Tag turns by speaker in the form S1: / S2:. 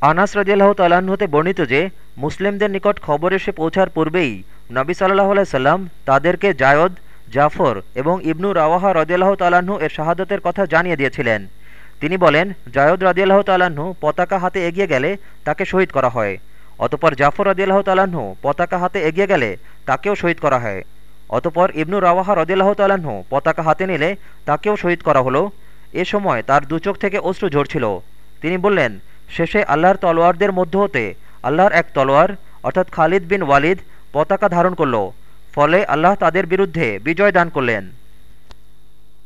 S1: আনাস রাজিয়াল্লাহ হতে বর্ণিত যে, মুসলিমদের নিকট খবর এসে পৌঁছার পূর্বেই নবী সাল্লাহ আলাইসাল্লাম তাদেরকে জায়দ, জাফর এবং ইবনু রাওয়াহা রদিয়াল্লাহ তাল্লাহ্ন এর শাহাদতের কথা জানিয়ে দিয়েছিলেন। তিনি বলেন, জায়দ রাজিয়াল্লাহ তাল্লাহ্ন পতাকা হাতে এগিয়ে গেলে তাকে শহীদ করা হয়। অতপর জাফর রদিয়াল্লাহ তাল্লাহ্ন পতাকা হাতে এগিয়ে গেলে তাকেও শহীদ করা হয়। অতপর ইবনু রাওয়াহা রদিয়াল্লাহ তাল্লাহ্ন পতাকা হাতে নিলে তাকেও শহীদ করা হলো। এ সময় তার দুচোখ থেকে অশ্রু ঝরছিল। তিনি বললেন শেষে আল্লাহর তলোয়ারদের মধ্য হতে আল্লাহর এক তলোয়ার, অর্থাৎ খালিদ বিন ওয়ালিদ, পতাকা ধারণ করল। ফলে আল্লাহ তাদের বিরুদ্ধে বিজয় দান করলেন।